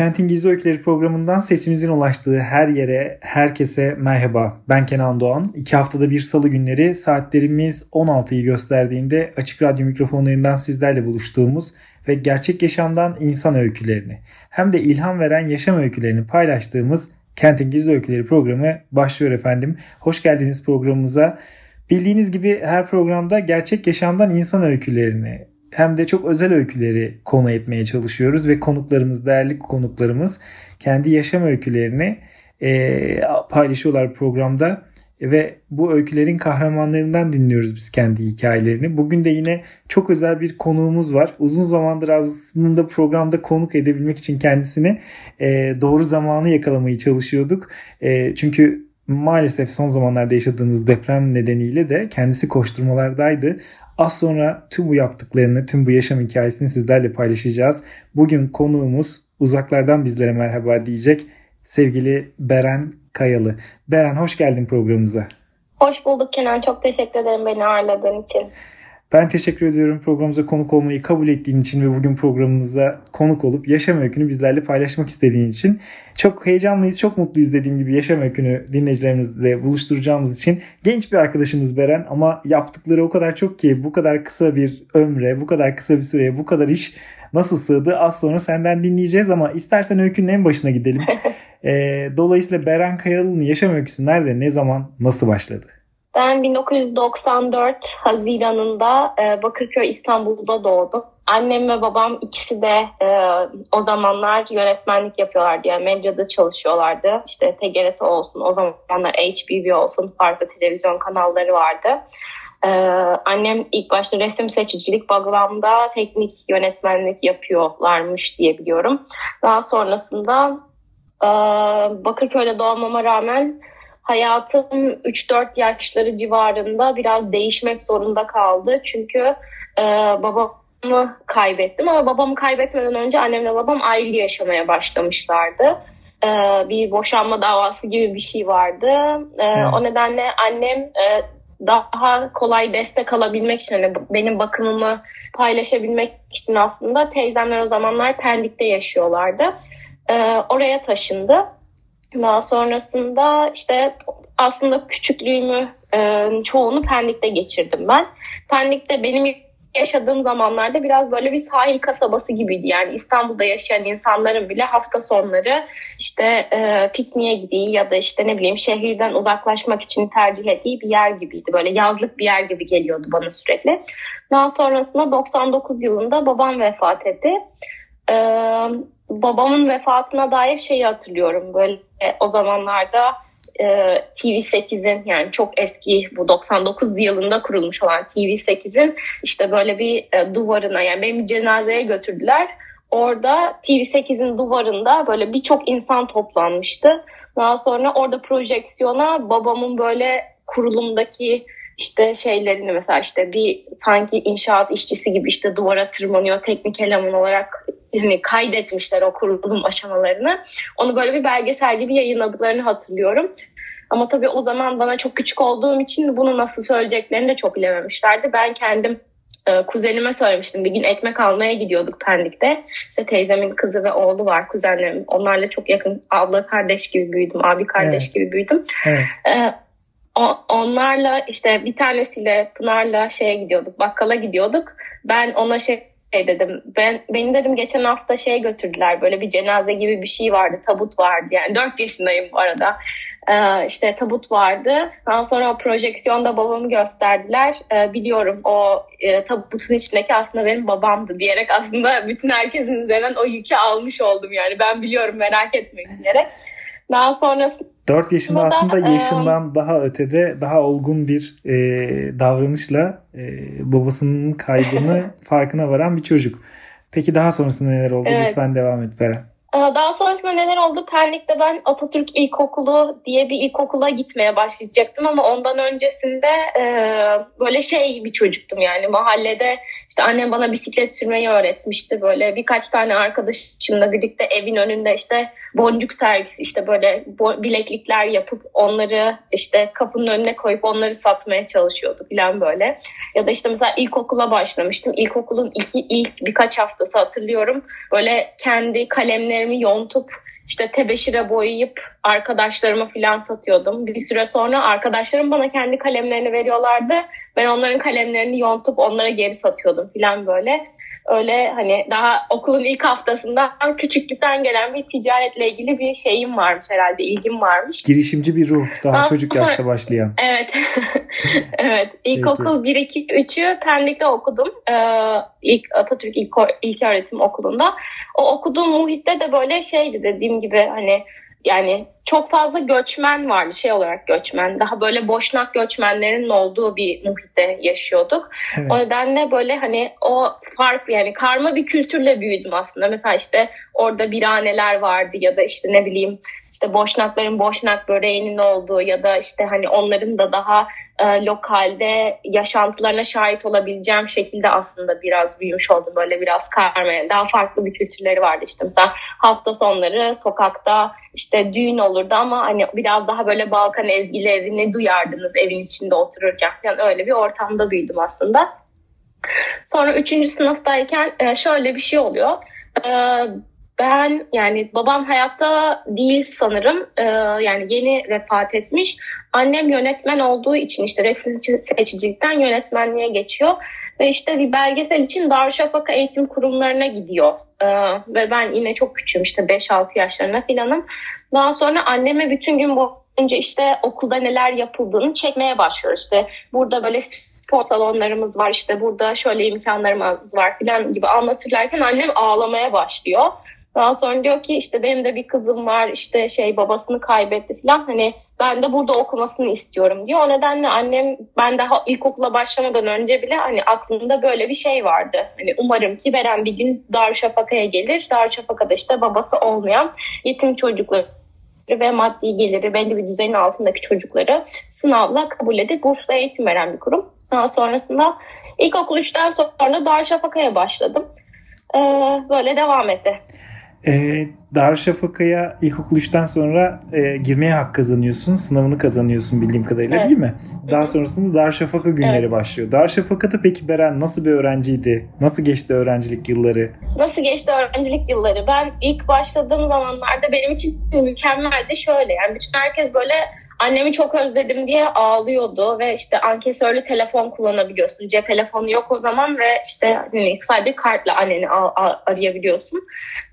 Kentin Gizli Öyküleri programından sesimizin ulaştığı her yere, herkese merhaba. Ben Kenan Doğan. İki haftada bir salı günleri saatlerimiz 16'yı gösterdiğinde açık radyo mikrofonlarından sizlerle buluştuğumuz ve gerçek yaşamdan insan öykülerini hem de ilham veren yaşam öykülerini paylaştığımız Kentin Gizli Öyküleri programı başlıyor efendim. Hoş geldiniz programımıza. Bildiğiniz gibi her programda gerçek yaşamdan insan öykülerini, hem de çok özel öyküleri konu etmeye çalışıyoruz ve konuklarımız, değerli konuklarımız kendi yaşam öykülerini e, paylaşıyorlar programda ve bu öykülerin kahramanlarından dinliyoruz biz kendi hikayelerini. Bugün de yine çok özel bir konuğumuz var. Uzun zamandır aslında programda konuk edebilmek için kendisini e, doğru zamanı yakalamayı çalışıyorduk. E, çünkü maalesef son zamanlarda yaşadığımız deprem nedeniyle de kendisi koşturmalardaydı. Az sonra tüm bu yaptıklarını, tüm bu yaşam hikayesini sizlerle paylaşacağız. Bugün konuğumuz uzaklardan bizlere merhaba diyecek sevgili Beren Kayalı. Beren hoş geldin programımıza. Hoş bulduk Kenan. Çok teşekkür ederim beni ağırladığın için. Ben teşekkür ediyorum programımıza konuk olmayı kabul ettiğin için ve bugün programımıza konuk olup yaşam öykünü bizlerle paylaşmak istediğin için. Çok heyecanlıyız, çok mutluyuz dediğim gibi yaşam öykünü dinleyicilerimizle buluşturacağımız için. Genç bir arkadaşımız Beren ama yaptıkları o kadar çok ki bu kadar kısa bir ömre, bu kadar kısa bir süreye, bu kadar iş nasıl sığdı az sonra senden dinleyeceğiz ama istersen öykünün en başına gidelim. e, dolayısıyla Beren Kayalı'nın yaşam öyküsü nerede, ne zaman, nasıl başladı? Ben 1994 Haziran'ında e, Bakırköy İstanbul'da doğdum. Annem ve babam ikisi de e, o zamanlar yönetmenlik yapıyorlardı. Yani medyada çalışıyorlardı. İşte TGRT olsun, o zamanlar HBB olsun, farklı televizyon kanalları vardı. Ee, annem ilk başta resim seçicilik baglamda teknik yönetmenlik yapıyorlarmış diye biliyorum. Daha sonrasında e, Bakırköy'de doğmama rağmen hayatım 3-4 yaşları civarında biraz değişmek zorunda kaldı. Çünkü e, babamı kaybettim ama babamı kaybetmeden önce annemle babam aile yaşamaya başlamışlardı. E, bir boşanma davası gibi bir şey vardı. E. O nedenle annem e, daha kolay destek alabilmek için hani benim bakımımı paylaşabilmek için aslında teyzemler o zamanlar Pendik'te yaşıyorlardı. E, oraya taşındı. Daha sonrasında işte aslında küçüklüğümü e, çoğunu Pendik'te geçirdim ben. Pendik'te benim yaşadığım zamanlarda biraz böyle bir sahil kasabası gibiydi. Yani İstanbul'da yaşayan insanların bile hafta sonları işte e, pikniğe gittiği ya da işte ne bileyim şehirden uzaklaşmak için tercih ettiği bir yer gibiydi. Böyle yazlık bir yer gibi geliyordu bana sürekli. Daha sonrasında 99 yılında babam vefat etti. Ee, babamın vefatına dair şeyi hatırlıyorum. Böyle o zamanlarda e, TV8'in yani çok eski bu 99 yılında kurulmuş olan TV8'in işte böyle bir e, duvarına yani benim cenazeye götürdüler. Orada TV8'in duvarında böyle birçok insan toplanmıştı. Daha sonra orada projeksiyona babamın böyle kurulumdaki işte şeylerini mesela işte bir sanki inşaat işçisi gibi işte duvara tırmanıyor teknik eleman olarak hani kaydetmişler o kurulum aşamalarını. Onu böyle bir belgesel gibi yayınladıklarını hatırlıyorum. Ama tabii o zaman bana çok küçük olduğum için bunu nasıl söyleyeceklerini de çok bilememişlerdi. Ben kendim e, kuzenime söylemiştim. Bir gün ekmek almaya gidiyorduk Pendik'te. İşte teyzemin kızı ve oğlu var kuzenlerim. Onlarla çok yakın abla kardeş gibi büyüdüm. Abi kardeş evet. gibi büyüdüm. Evet. E, onlarla işte bir tanesiyle Pınar'la şeye gidiyorduk. Bakkala gidiyorduk. Ben ona şey şey dedim. Ben beni dedim geçen hafta şeye götürdüler. Böyle bir cenaze gibi bir şey vardı. Tabut vardı. Yani 4 yaşındayım bu arada. Ee, işte tabut vardı. Daha sonra o projeksiyonda babamı gösterdiler. Ee, biliyorum o e, tabutun içindeki aslında benim babamdı diyerek aslında bütün herkesin üzerinden o yükü almış oldum yani. Ben biliyorum merak etmeyin diyerek. Daha sonrasında 4 yaşında aslında yaşından e, daha ötede daha olgun bir e, davranışla e, babasının kaybını farkına varan bir çocuk. Peki daha sonrasında neler oldu? Evet. Lütfen devam et Beren. Daha sonrasında neler oldu? Pendik'te ben Atatürk İlkokulu diye bir ilkokula gitmeye başlayacaktım ama ondan öncesinde e, böyle şey bir çocuktum yani mahallede işte annem bana bisiklet sürmeyi öğretmişti böyle birkaç tane arkadaşımla birlikte evin önünde işte boncuk sergisi işte böyle bileklikler yapıp onları işte kapının önüne koyup onları satmaya çalışıyordu falan böyle. Ya da işte mesela ilkokula başlamıştım. İlkokulun iki, ilk birkaç haftası hatırlıyorum. Böyle kendi kalemlerimi yontup işte tebeşire boyayıp arkadaşlarıma filan satıyordum. Bir süre sonra arkadaşlarım bana kendi kalemlerini veriyorlardı. Ben onların kalemlerini yontup onlara geri satıyordum filan böyle öyle hani daha okulun ilk haftasında küçüklükten gelen bir ticaretle ilgili bir şeyim varmış herhalde ilgim varmış. Girişimci bir ruh daha Ondan çocuk sonra, yaşta başlayan. Evet. evet. İlkokul 1 2 3'ü Pendik'te okudum. Ee, ilk Atatürk ilk, ilk öğretim okulunda. O okuduğum muhitte de böyle şeydi dediğim gibi hani yani çok fazla göçmen vardı şey olarak göçmen. Daha böyle boşnak göçmenlerin olduğu bir muhitte yaşıyorduk. Evet. O nedenle böyle hani o fark yani karma bir kültürle büyüdüm aslında. Mesela işte orada biraneler vardı ya da işte ne bileyim işte boşnakların boşnak böreğinin olduğu ya da işte hani onların da daha e, lokalde yaşantılarına şahit olabileceğim şekilde aslında biraz büyümüş oldum. Böyle biraz karma. Daha farklı bir kültürleri vardı işte. Mesela hafta sonları sokakta işte düğün olurdu ama hani biraz daha böyle Balkan ezgilerini duyardınız evin içinde otururken. Yani öyle bir ortamda büyüdüm aslında. Sonra üçüncü sınıftayken e, şöyle bir şey oluyor. E, ben yani babam hayatta değil sanırım. Ee, yani yeni vefat etmiş. Annem yönetmen olduğu için işte resim seçicilikten yönetmenliğe geçiyor. Ve işte bir belgesel için Darüşşafaka eğitim kurumlarına gidiyor. Ee, ve ben yine çok küçüğüm işte 5-6 yaşlarına filanım. Daha sonra anneme bütün gün boyunca işte okulda neler yapıldığını çekmeye başlıyor. İşte burada böyle spor salonlarımız var işte burada şöyle imkanlarımız var filan gibi anlatırlarken annem ağlamaya başlıyor. Daha sonra diyor ki işte benim de bir kızım var işte şey babasını kaybetti falan hani ben de burada okumasını istiyorum diyor. O nedenle annem ben daha ilkokula başlamadan önce bile hani aklımda böyle bir şey vardı. Hani umarım ki Beren bir gün Darüşşafaka'ya gelir. Darüşşafaka'da işte babası olmayan yetim çocukları ve maddi geliri belli bir düzeyin altındaki çocukları sınavla kabul edip bursla eğitim veren bir kurum. Daha sonrasında ilkokul 3'ten sonra Darüşşafaka'ya başladım. Ee, böyle devam etti. E, Darüşşafaka'ya ilkokul 3'ten sonra e, girmeye hak kazanıyorsun. Sınavını kazanıyorsun bildiğim kadarıyla evet. değil mi? Daha sonrasında Darüşşafaka günleri evet. başlıyor. Darüşşafaka'da peki Beren nasıl bir öğrenciydi? Nasıl geçti öğrencilik yılları? Nasıl geçti öğrencilik yılları? Ben ilk başladığım zamanlarda benim için mükemmeldi şöyle. Yani bütün herkes böyle annemi çok özledim diye ağlıyordu ve işte ankesörlü telefon kullanabiliyorsun. Cep telefonu yok o zaman ve işte hani sadece kartla anneni arayabiliyorsun.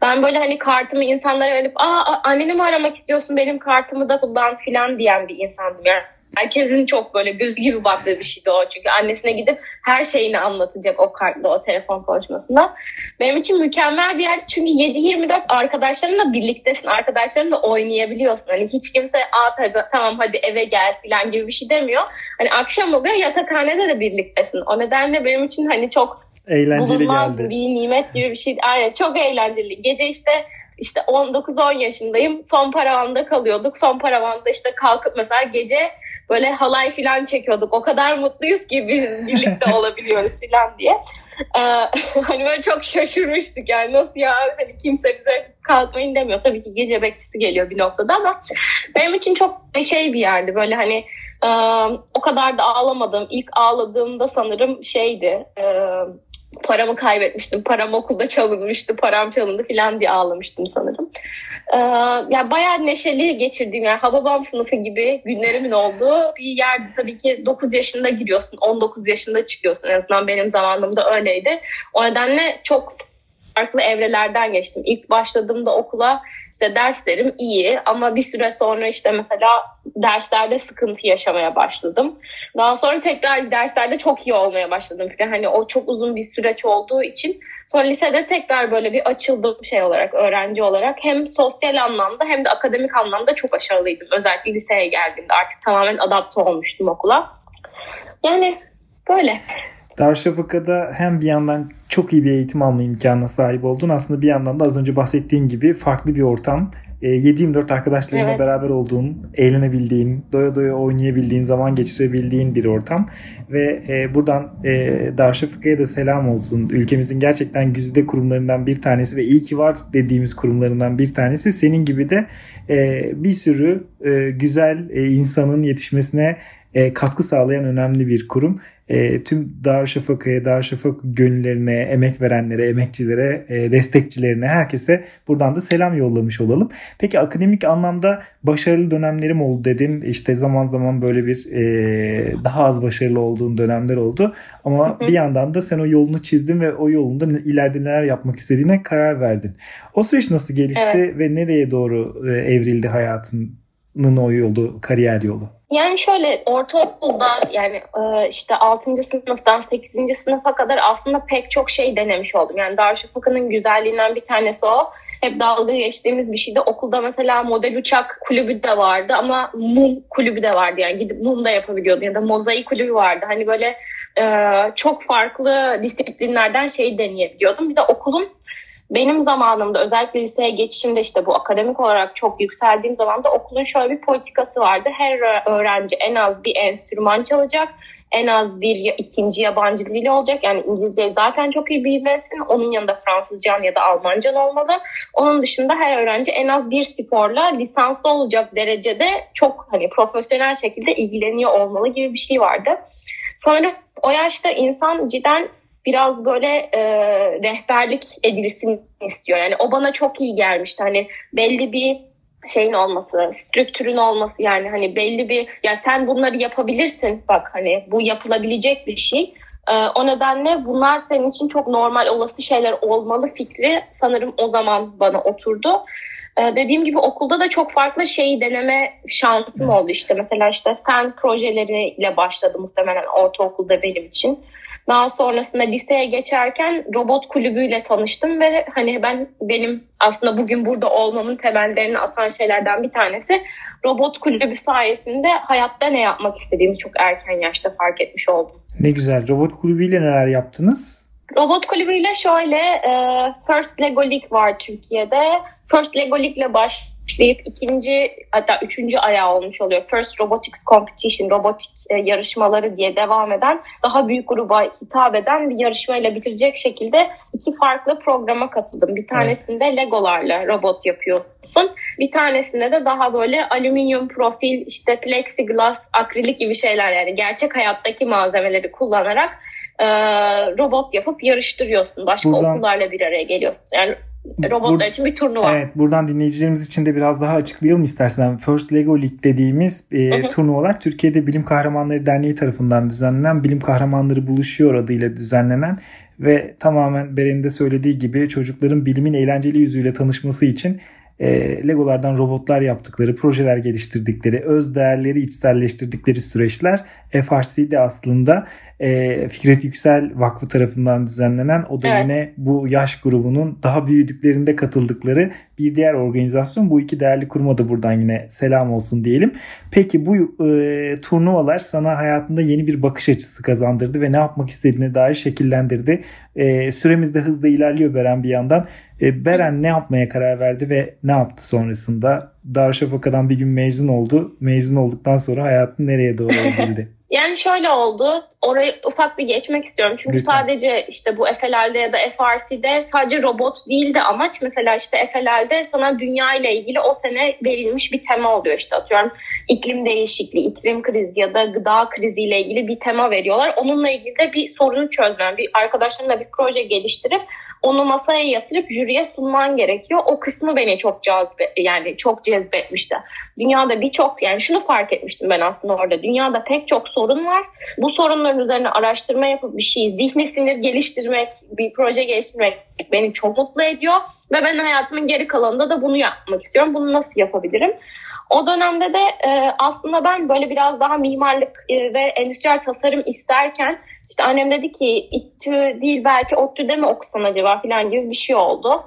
Ben böyle hani kartımı insanlara verip aa anneni mi aramak istiyorsun benim kartımı da kullan filan diyen bir insandım. Yani herkesin çok böyle göz gibi baktığı bir şeydi o. Çünkü annesine gidip her şeyini anlatacak o kartla o telefon konuşmasında. Benim için mükemmel bir yer. Çünkü 7-24 arkadaşlarınla birliktesin. Arkadaşlarınla oynayabiliyorsun. Hani hiç kimse Aa, tabii, tamam hadi eve gel falan gibi bir şey demiyor. Hani akşam oluyor yatakhanede de birliktesin. O nedenle benim için hani çok eğlenceli bulunmaz geldi. bir nimet gibi bir şey. Aynen çok eğlenceli. Gece işte işte 19-10 yaşındayım. Son paravanda kalıyorduk. Son paravanda işte kalkıp mesela gece böyle halay falan çekiyorduk. O kadar mutluyuz ki biz birlikte olabiliyoruz falan diye. Ee, hani böyle çok şaşırmıştık yani nasıl ya hani kimse bize kalkmayın demiyor. Tabii ki gece bekçisi geliyor bir noktada ama benim için çok şey bir yerdi böyle hani e, o kadar da ağlamadım. İlk ağladığımda sanırım şeydi e, paramı kaybetmiştim. Param okulda çalınmıştı. Param çalındı falan diye ağlamıştım sanırım. Ee, yani bayağı neşeli geçirdiğim yani Hababam sınıfı gibi günlerimin olduğu bir yerde tabii ki 9 yaşında giriyorsun. 19 yaşında çıkıyorsun. En azından benim zamanımda öyleydi. O nedenle çok farklı evrelerden geçtim. İlk başladığımda okula işte derslerim iyi ama bir süre sonra işte mesela derslerde sıkıntı yaşamaya başladım. Daha sonra tekrar derslerde çok iyi olmaya başladım. Yani hani o çok uzun bir süreç olduğu için sonra lisede tekrar böyle bir açıldım şey olarak öğrenci olarak hem sosyal anlamda hem de akademik anlamda çok başarılıydım. Özellikle liseye geldiğimde artık tamamen adapte olmuştum okula. Yani böyle. Darüşşafaka'da hem bir yandan çok iyi bir eğitim alma imkanına sahip oldun. Aslında bir yandan da az önce bahsettiğin gibi farklı bir ortam. 7-24 e, arkadaşlarınla evet. beraber olduğun, eğlenebildiğin, doya doya oynayabildiğin, zaman geçirebildiğin bir ortam. Ve e, buradan e, Darüşşafaka'ya da selam olsun. Ülkemizin gerçekten güzide kurumlarından bir tanesi ve iyi ki var dediğimiz kurumlarından bir tanesi. Senin gibi de e, bir sürü e, güzel e, insanın yetişmesine e, katkı sağlayan önemli bir kurum e, tüm Darüşşafaka'ya, Darüşşafaka gönüllerine, emek verenlere, emekçilere, e, destekçilerine, herkese buradan da selam yollamış olalım. Peki akademik anlamda başarılı dönemlerim oldu dedin. İşte zaman zaman böyle bir e, daha az başarılı olduğun dönemler oldu. Ama bir yandan da sen o yolunu çizdin ve o yolunda ileride neler yapmak istediğine karar verdin. O süreç nasıl gelişti evet. ve nereye doğru e, evrildi hayatının o yolu, kariyer yolu? Yani şöyle ortaokulda yani e, işte 6. sınıftan 8. sınıfa kadar aslında pek çok şey denemiş oldum. Yani Darüşşafaka'nın güzelliğinden bir tanesi o. Hep dalga geçtiğimiz bir şeydi. Okulda mesela model uçak kulübü de vardı ama mum kulübü de vardı. Yani gidip mum da yapabiliyordun ya da mozaik kulübü vardı. Hani böyle e, çok farklı disiplinlerden şey deneyebiliyordum. Bir de okulun benim zamanımda özellikle liseye geçişimde işte bu akademik olarak çok yükseldiğim zaman da okulun şöyle bir politikası vardı. Her öğrenci en az bir enstrüman çalacak. En az bir ikinci yabancı dili olacak. Yani İngilizceyi zaten çok iyi bilmelisin. Onun yanında Fransızcan ya da Almancan olmalı. Onun dışında her öğrenci en az bir sporla lisanslı olacak derecede çok hani profesyonel şekilde ilgileniyor olmalı gibi bir şey vardı. Sanırım o yaşta insan cidden biraz böyle e, rehberlik edilsin istiyor. Yani o bana çok iyi gelmişti. Hani belli bir şeyin olması, strüktürün olması yani hani belli bir ya sen bunları yapabilirsin bak hani bu yapılabilecek bir şey. Ee, o nedenle bunlar senin için çok normal olası şeyler olmalı fikri sanırım o zaman bana oturdu. Ee, dediğim gibi okulda da çok farklı şeyi deneme şansım oldu işte. Mesela işte fen projeleriyle başladı muhtemelen ortaokulda benim için. Daha sonrasında liseye geçerken robot kulübüyle tanıştım ve hani ben benim aslında bugün burada olmamın temellerini atan şeylerden bir tanesi robot kulübü sayesinde hayatta ne yapmak istediğimi çok erken yaşta fark etmiş oldum. Ne güzel. Robot kulübüyle neler yaptınız? Robot kulübüyle şöyle First Lego League var Türkiye'de. First Lego League'le baş başlayıp ikinci hatta üçüncü ayağı olmuş oluyor. First Robotics Competition, robotik e, yarışmaları diye devam eden, daha büyük gruba hitap eden bir yarışmayla bitirecek şekilde iki farklı programa katıldım. Bir tanesinde evet. Legolarla robot yapıyorsun. Bir tanesinde de daha böyle alüminyum profil, işte plexiglass, akrilik gibi şeyler yani gerçek hayattaki malzemeleri kullanarak e, robot yapıp yarıştırıyorsun. Başka Buradan... okullarla bir araya geliyorsun. Yani robotlar Bur- için bir turnuva. Evet buradan dinleyicilerimiz için de biraz daha açıklayalım istersen. First Lego League dediğimiz e, turnuvalar Türkiye'de Bilim Kahramanları Derneği tarafından düzenlenen Bilim Kahramanları Buluşuyor adıyla düzenlenen ve tamamen Beren'in de söylediği gibi çocukların bilimin eğlenceli yüzüyle tanışması için e, Legolardan robotlar yaptıkları, projeler geliştirdikleri, öz değerleri içselleştirdikleri süreçler FRC'de aslında e, Fikret Yüksel Vakfı tarafından düzenlenen o da evet. yine bu yaş grubunun daha büyüdüklerinde katıldıkları bir diğer organizasyon. Bu iki değerli kuruma da buradan yine selam olsun diyelim. Peki bu e, turnuvalar sana hayatında yeni bir bakış açısı kazandırdı ve ne yapmak istediğine dair şekillendirdi. E, süremiz de hızla ilerliyor Beren bir yandan. E, Beren ne yapmaya karar verdi ve ne yaptı sonrasında? Darüşşafaka'dan bir gün mezun oldu. Mezun olduktan sonra hayatın nereye doğru evrildi? Yani şöyle oldu. Orayı ufak bir geçmek istiyorum. Çünkü Lütfen. sadece işte bu Efeler'de ya da FRC'de sadece robot değildi amaç. Mesela işte Efeler'de sana dünya ile ilgili o sene verilmiş bir tema oluyor. işte atıyorum iklim değişikliği, iklim krizi ya da gıda kriziyle ilgili bir tema veriyorlar. Onunla ilgili de bir sorunu çözmen, bir arkadaşlarınla bir proje geliştirip onu masaya yatırıp jüriye sunman gerekiyor. O kısmı beni çok cazbe yani çok cezbetmişti. Dünyada birçok yani şunu fark etmiştim ben aslında orada. Dünyada pek çok sorun var. Bu sorunların üzerine araştırma yapıp bir şeyi zihni sinir geliştirmek, bir proje geliştirmek beni çok mutlu ediyor. Ve ben hayatımın geri kalanında da bunu yapmak istiyorum. Bunu nasıl yapabilirim? O dönemde de e, aslında ben böyle biraz daha mimarlık e, ve endüstriyel tasarım isterken işte annem dedi ki İTÜ değil belki ODTÜ'de mi okusan acaba falan gibi bir şey oldu.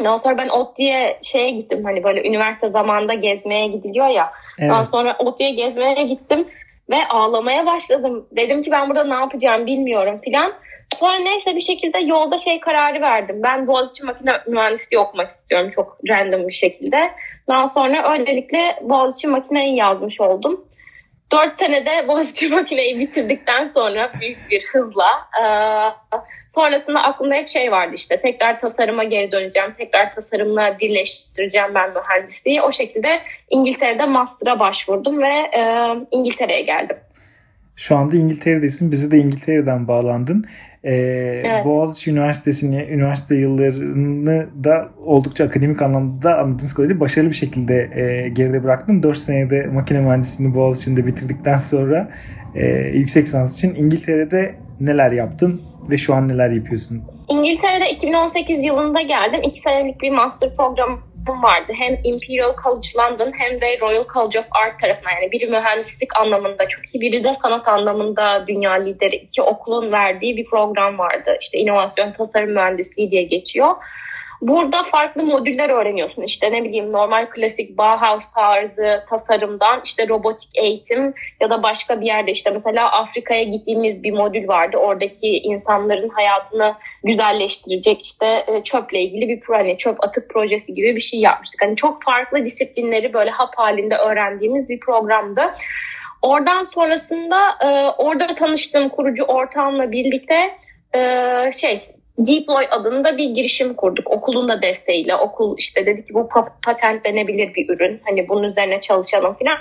Ondan sonra ben ODTÜ'ye şeye gittim hani böyle üniversite zamanında gezmeye gidiliyor ya. Evet. Ondan sonra ODTÜ'ye gezmeye gittim. Ve ağlamaya başladım. Dedim ki ben burada ne yapacağım bilmiyorum filan. Sonra neyse bir şekilde yolda şey kararı verdim. Ben Boğaziçi Makine Mühendisliği okumak istiyorum çok random bir şekilde. Daha sonra öylelikle Boğaziçi Makine'yi yazmış oldum. Dört senede Boğaziçi Makine'yi bitirdikten sonra büyük bir hızla sonrasında aklımda hep şey vardı işte tekrar tasarıma geri döneceğim. Tekrar tasarımla birleştireceğim ben mühendisliği. O şekilde İngiltere'de master'a başvurdum ve e, İngiltere'ye geldim. Şu anda İngiltere'desin. Bize de İngiltere'den bağlandın. Ee, evet. Boğaziçi Üniversitesi'ni, üniversite yıllarını da oldukça akademik anlamda anladığımız kadarıyla başarılı bir şekilde e, geride bıraktın. 4 senede makine mühendisliğini Boğaziçi'nde bitirdikten sonra e, yüksek lisans için İngiltere'de neler yaptın ve şu an neler yapıyorsun? İngiltere'de 2018 yılında geldim. 2 senelik bir master program vardı. Hem Imperial College London hem de Royal College of Art tarafından yani biri mühendislik anlamında çok iyi biri de sanat anlamında dünya lideri iki okulun verdiği bir program vardı. İşte inovasyon tasarım mühendisliği diye geçiyor. Burada farklı modüller öğreniyorsun. İşte ne bileyim normal klasik Bauhaus tarzı tasarımdan işte robotik eğitim ya da başka bir yerde işte mesela Afrika'ya gittiğimiz bir modül vardı. Oradaki insanların hayatını güzelleştirecek işte e, çöple ilgili bir hani çöp atık projesi gibi bir şey yapmıştık. Hani çok farklı disiplinleri böyle hap halinde öğrendiğimiz bir programdı. Oradan sonrasında e, orada tanıştığım kurucu ortağımla birlikte e, şey Deploy adında bir girişim kurduk. Okulun da desteğiyle. Okul işte dedi ki bu patentlenebilir bir ürün. Hani bunun üzerine çalışalım falan.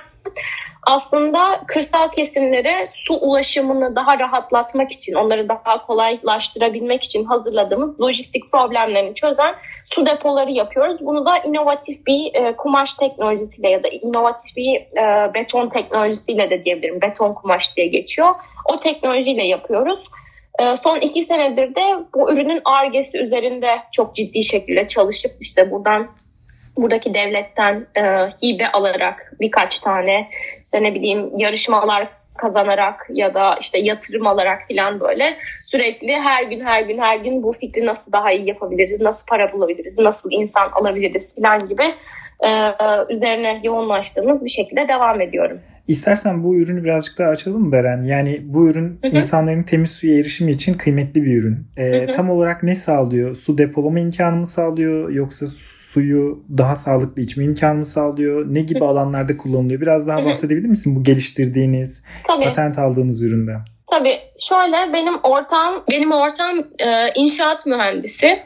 Aslında kırsal kesimlere su ulaşımını daha rahatlatmak için, onları daha kolaylaştırabilmek için hazırladığımız lojistik problemlerini çözen su depoları yapıyoruz. Bunu da inovatif bir e, kumaş teknolojisiyle ya da inovatif bir e, beton teknolojisiyle de diyebilirim. Beton kumaş diye geçiyor. O teknolojiyle yapıyoruz. Ee, son iki senedir de bu ürünün argesi üzerinde çok ciddi şekilde çalışıp işte buradan buradaki devletten e, hibe alarak birkaç tane işte ne bileyim yarışmalar kazanarak ya da işte yatırım alarak falan böyle sürekli her gün her gün her gün bu fikri nasıl daha iyi yapabiliriz, nasıl para bulabiliriz, nasıl insan alabiliriz falan gibi e, üzerine yoğunlaştığımız bir şekilde devam ediyorum. İstersen bu ürünü birazcık daha açalım Beren? Yani bu ürün hı hı. insanların temiz suya erişimi için kıymetli bir ürün. Ee. Tam olarak ne sağlıyor? Su depolama imkanı mı sağlıyor yoksa suyu daha sağlıklı içme imkanı mı sağlıyor? Ne gibi alanlarda kullanılıyor? Biraz daha bahsedebilir misin bu geliştirdiğiniz, Tabii. patent aldığınız üründe? Tabii. Şöyle benim ortam benim ortam e, inşaat mühendisi.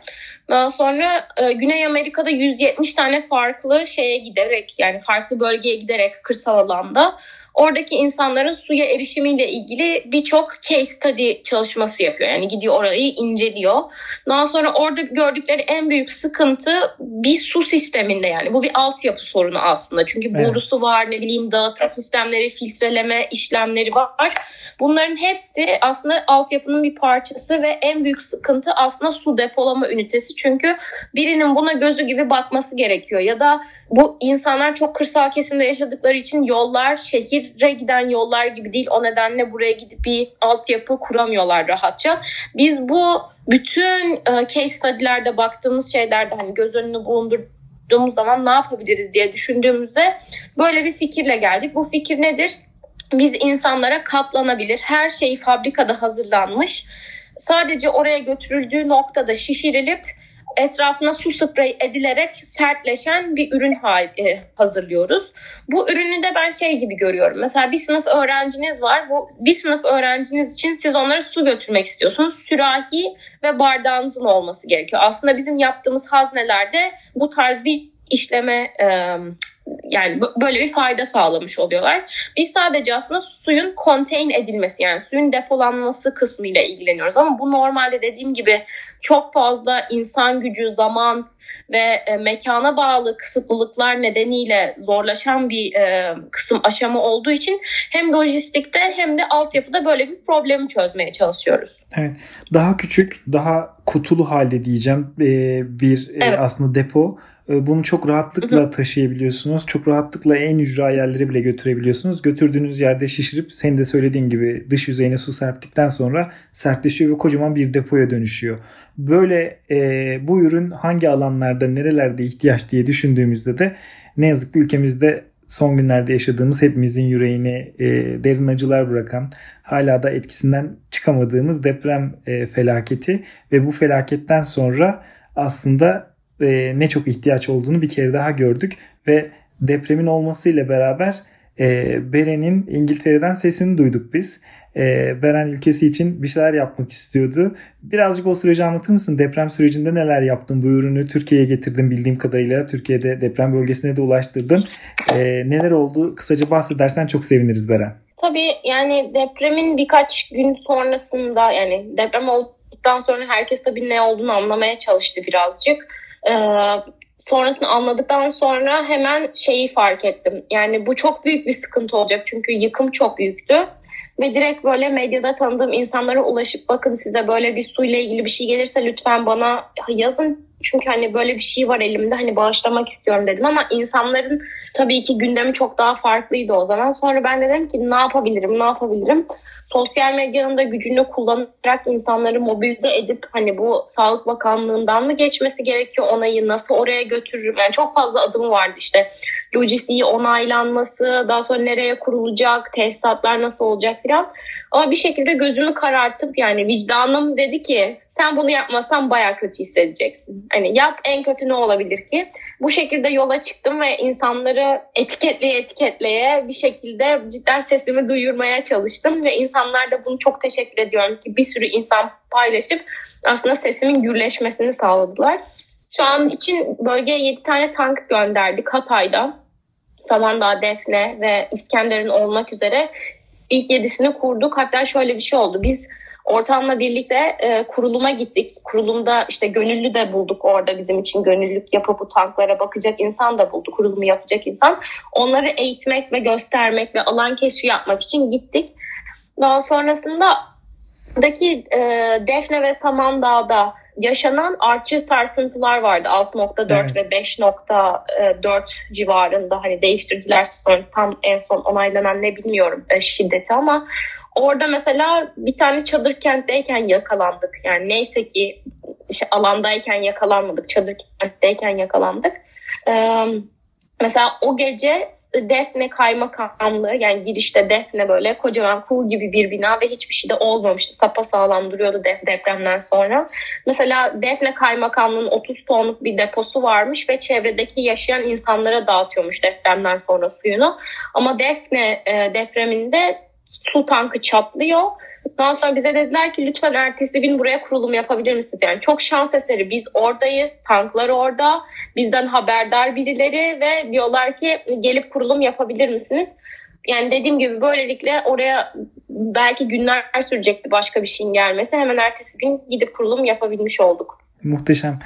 Daha sonra e, Güney Amerika'da 170 tane farklı şeye giderek yani farklı bölgeye giderek kırsal alanda oradaki insanların suya erişimiyle ilgili birçok case study çalışması yapıyor. Yani gidiyor orayı inceliyor. Daha sonra orada gördükleri en büyük sıkıntı bir su sisteminde yani. Bu bir altyapı sorunu aslında. Çünkü evet. borusu var, ne bileyim dağıtım sistemleri, filtreleme işlemleri var. Bunların hepsi aslında altyapının bir parçası ve en büyük sıkıntı aslında su depolama ünitesi. Çünkü birinin buna gözü gibi bakması gerekiyor ya da bu insanlar çok kırsal kesimde yaşadıkları için yollar şehire giden yollar gibi değil. O nedenle buraya gidip bir altyapı kuramıyorlar rahatça. Biz bu bütün e, case study'lerde baktığımız şeylerde hani göz önünü bulundurduğumuz zaman ne yapabiliriz diye düşündüğümüzde böyle bir fikirle geldik. Bu fikir nedir? Biz insanlara katlanabilir her şey fabrikada hazırlanmış. Sadece oraya götürüldüğü noktada şişirilip etrafına su sprey edilerek sertleşen bir ürün e, hazırlıyoruz. Bu ürünü de ben şey gibi görüyorum. Mesela bir sınıf öğrenciniz var. Bu bir sınıf öğrenciniz için siz onlara su götürmek istiyorsunuz. Sürahi ve bardağınızın olması gerekiyor. Aslında bizim yaptığımız haznelerde bu tarz bir işleme yani böyle bir fayda sağlamış oluyorlar. Biz sadece aslında suyun contain edilmesi yani suyun depolanması kısmıyla ilgileniyoruz. Ama bu normalde dediğim gibi çok fazla insan gücü, zaman ve e, mekana bağlı kısıtlılıklar nedeniyle zorlaşan bir e, kısım aşama olduğu için hem lojistikte hem de altyapıda böyle bir problemi çözmeye çalışıyoruz. Evet. Daha küçük, daha kutulu halde diyeceğim e, bir e, evet. aslında depo bunu çok rahatlıkla taşıyabiliyorsunuz. Çok rahatlıkla en ücra yerlere bile götürebiliyorsunuz. Götürdüğünüz yerde şişirip senin de söylediğin gibi dış yüzeyine su serptikten sonra sertleşiyor ve kocaman bir depoya dönüşüyor. Böyle e, bu ürün hangi alanlarda nerelerde ihtiyaç diye düşündüğümüzde de ne yazık ki ülkemizde son günlerde yaşadığımız hepimizin yüreğini e, derin acılar bırakan hala da etkisinden çıkamadığımız deprem e, felaketi ve bu felaketten sonra aslında e, ne çok ihtiyaç olduğunu bir kere daha gördük ve depremin olmasıyla beraber e, Beren'in İngiltere'den sesini duyduk biz. E, Beren ülkesi için bir şeyler yapmak istiyordu. Birazcık o süreci anlatır mısın? Deprem sürecinde neler yaptın? Bu ürünü Türkiye'ye getirdin bildiğim kadarıyla. Türkiye'de deprem bölgesine de ulaştırdın. E, neler oldu? Kısaca bahsedersen çok seviniriz Beren. Tabii yani depremin birkaç gün sonrasında yani deprem olduktan sonra herkes tabii ne olduğunu anlamaya çalıştı birazcık. Ee, sonrasını anladıktan sonra hemen şeyi fark ettim. Yani bu çok büyük bir sıkıntı olacak çünkü yıkım çok büyüktü. Ve direkt böyle medyada tanıdığım insanlara ulaşıp bakın size böyle bir suyla ilgili bir şey gelirse lütfen bana yazın. Çünkü hani böyle bir şey var elimde hani bağışlamak istiyorum dedim ama insanların tabii ki gündemi çok daha farklıydı o zaman. Sonra ben dedim ki ne yapabilirim ne yapabilirim sosyal medyanın da gücünü kullanarak insanları mobilize edip hani bu Sağlık Bakanlığı'ndan mı geçmesi gerekiyor onayı nasıl oraya götürürüm? Yani çok fazla adımı vardı işte. Lojistiği onaylanması daha sonra nereye kurulacak tesisatlar nasıl olacak filan ama bir şekilde gözümü karartıp yani vicdanım dedi ki sen bunu yapmasan baya kötü hissedeceksin. Hani yap en kötü ne olabilir ki? Bu şekilde yola çıktım ve insanları etiketleye etiketleye bir şekilde cidden sesimi duyurmaya çalıştım ve insanlar da bunu çok teşekkür ediyorum ki bir sürü insan paylaşıp aslında sesimin gürleşmesini sağladılar. Şu an için bölgeye 7 tane tank gönderdik Hatay'da. Samandağ, Defne ve İskender'in olmak üzere ilk yedisini kurduk. Hatta şöyle bir şey oldu. Biz ortamla birlikte e, kuruluma gittik. Kurulumda işte gönüllü de bulduk orada bizim için gönüllülük yapıp bu tanklara bakacak insan da bulduk. Kurulumu yapacak insan. Onları eğitmek ve göstermek ve alan keşfi yapmak için gittik. Daha sonrasında daki e, Defne ve Samandağ'da yaşanan artçı sarsıntılar vardı 6.4 evet. ve 5.4 civarında hani değiştirdiler sonra tam en son onaylanan ne bilmiyorum e, şiddeti ama orada mesela bir tane çadır kentteyken yakalandık yani neyse ki işte alandayken yakalanmadık çadır kentteyken yakalandık. Ee, Mesela o gece Defne Kaymakamlığı yani girişte Defne böyle kocaman kuğu gibi bir bina ve hiçbir şey de olmamıştı. Sapa sağlam duruyordu depremden sonra. Mesela Defne Kaymakamlığı'nın 30 tonluk bir deposu varmış ve çevredeki yaşayan insanlara dağıtıyormuş depremden sonra suyunu. Ama Defne e, depreminde su tankı çatlıyor daha sonra bize dediler ki lütfen ertesi gün buraya kurulum yapabilir misiniz? Yani çok şans eseri biz oradayız, tanklar orada, bizden haberdar birileri ve diyorlar ki gelip kurulum yapabilir misiniz? Yani dediğim gibi böylelikle oraya belki günler sürecekti başka bir şeyin gelmesi. Hemen ertesi gün gidip kurulum yapabilmiş olduk. Muhteşem.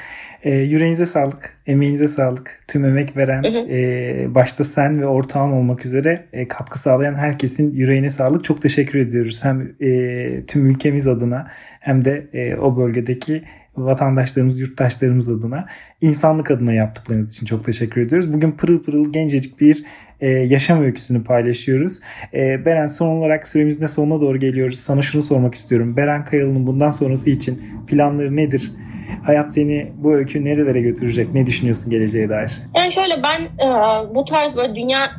E, yüreğinize sağlık, emeğinize sağlık. Tüm emek veren, hı hı. E, başta sen ve ortağın olmak üzere e, katkı sağlayan herkesin yüreğine sağlık. Çok teşekkür ediyoruz. Hem e, tüm ülkemiz adına hem de e, o bölgedeki vatandaşlarımız, yurttaşlarımız adına, insanlık adına yaptıklarınız için çok teşekkür ediyoruz. Bugün pırıl pırıl gencecik bir e, yaşam öyküsünü paylaşıyoruz. E, Beren son olarak süremizin de sonuna doğru geliyoruz. Sana şunu sormak istiyorum. Beren Kayalı'nın bundan sonrası için planları nedir? hayat seni bu öykü nerelere götürecek? Ne düşünüyorsun geleceğe dair? Yani şöyle ben e, bu tarz böyle dünya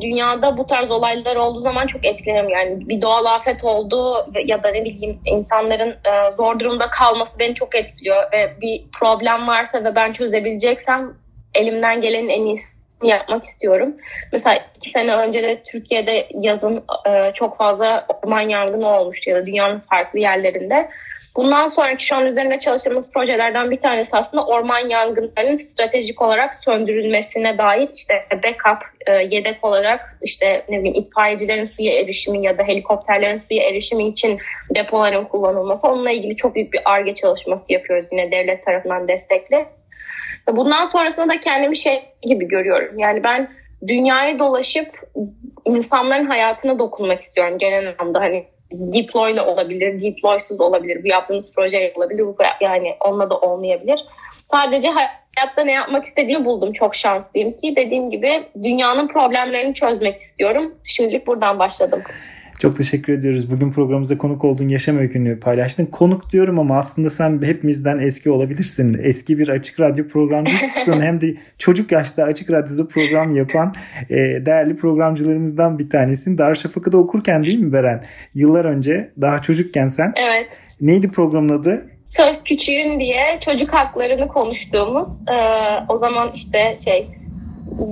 dünyada bu tarz olaylar olduğu zaman çok etkileniyorum. Yani bir doğal afet oldu ya da ne bileyim insanların e, zor durumda kalması beni çok etkiliyor ve bir problem varsa ve ben çözebileceksem elimden gelenin en iyisi yapmak istiyorum. Mesela iki sene önce de Türkiye'de yazın e, çok fazla orman yangını olmuştu ya da dünyanın farklı yerlerinde. Bundan sonraki şu an üzerinde çalıştığımız projelerden bir tanesi aslında orman yangınlarının stratejik olarak söndürülmesine dair işte backup, e, yedek olarak işte ne bileyim itfaiyecilerin suya erişimi ya da helikopterlerin suya erişimi için depoların kullanılması. Onunla ilgili çok büyük bir ARGE çalışması yapıyoruz yine devlet tarafından destekli. Bundan sonrasında da kendimi şey gibi görüyorum. Yani ben dünyayı dolaşıp insanların hayatına dokunmak istiyorum genel anlamda. Hani deploy ile olabilir, deploysuz olabilir. Bu yaptığımız proje olabilir. Bu yani onunla da olmayabilir. Sadece hayatta ne yapmak istediğimi buldum. Çok şanslıyım ki dediğim gibi dünyanın problemlerini çözmek istiyorum. Şimdilik buradan başladım. Çok teşekkür ediyoruz. Bugün programımıza konuk olduğun yaşam öykünü paylaştın. Konuk diyorum ama aslında sen hepimizden eski olabilirsin. Eski bir açık radyo programcısın. Hem de çocuk yaşta açık radyoda program yapan e, değerli programcılarımızdan bir tanesin. Darüşşafaka'da okurken değil mi Beren? Yıllar önce daha çocukken sen. Evet. Neydi programın adı? Söz Küçüğün diye çocuk haklarını konuştuğumuz e, o zaman işte şey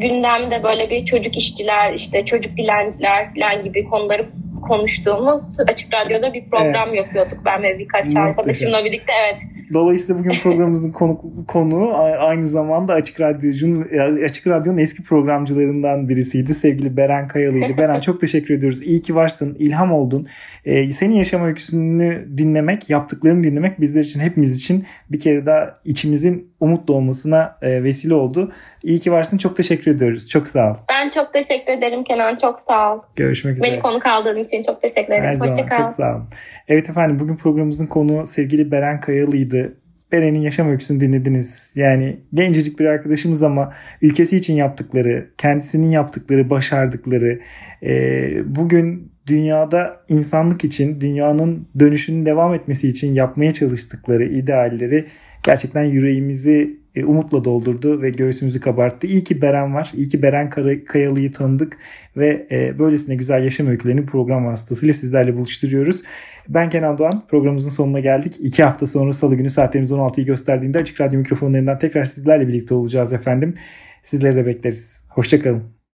gündemde böyle bir çocuk işçiler işte çocuk dilenciler falan gibi konuları konuştuğumuz açık radyoda bir program evet. yapıyorduk ben ve birkaç Muhteşem. arkadaşımla birlikte evet Dolayısıyla bugün programımızın konu, konu aynı zamanda Açık Radyo'nun Açık Radyo'nun eski programcılarından birisiydi. Sevgili Beren Kayalı'ydı. Beren çok teşekkür ediyoruz. İyi ki varsın. ilham oldun. Ee, senin yaşam öyküsünü dinlemek, yaptıklarını dinlemek bizler için, hepimiz için bir kere daha içimizin umutlu olmasına e, vesile oldu. İyi ki varsın. Çok teşekkür ediyoruz. Çok sağ ol. Ben çok teşekkür ederim Kenan. Çok sağ ol. Görüşmek üzere. Beni konuk aldığın için çok teşekkür ederim. Her zaman. Çok sağ ol. Evet efendim bugün programımızın konu sevgili Beren Kayalı'ydı. Beren'in yaşam öyküsünü dinlediniz. Yani gencecik bir arkadaşımız ama ülkesi için yaptıkları, kendisinin yaptıkları, başardıkları, e, bugün dünyada insanlık için, dünyanın dönüşünün devam etmesi için yapmaya çalıştıkları idealleri gerçekten yüreğimizi e, umutla doldurdu ve göğsümüzü kabarttı. İyi ki Beren var. İyi ki Beren Kayalı'yı tanıdık ve e, böylesine güzel yaşam öykülerini program vasıtasıyla sizlerle buluşturuyoruz. Ben Kenan Doğan. Programımızın sonuna geldik. İki hafta sonra salı günü saatlerimiz 16'yı gösterdiğinde Açık Radyo mikrofonlarından tekrar sizlerle birlikte olacağız efendim. Sizleri de bekleriz. Hoşçakalın.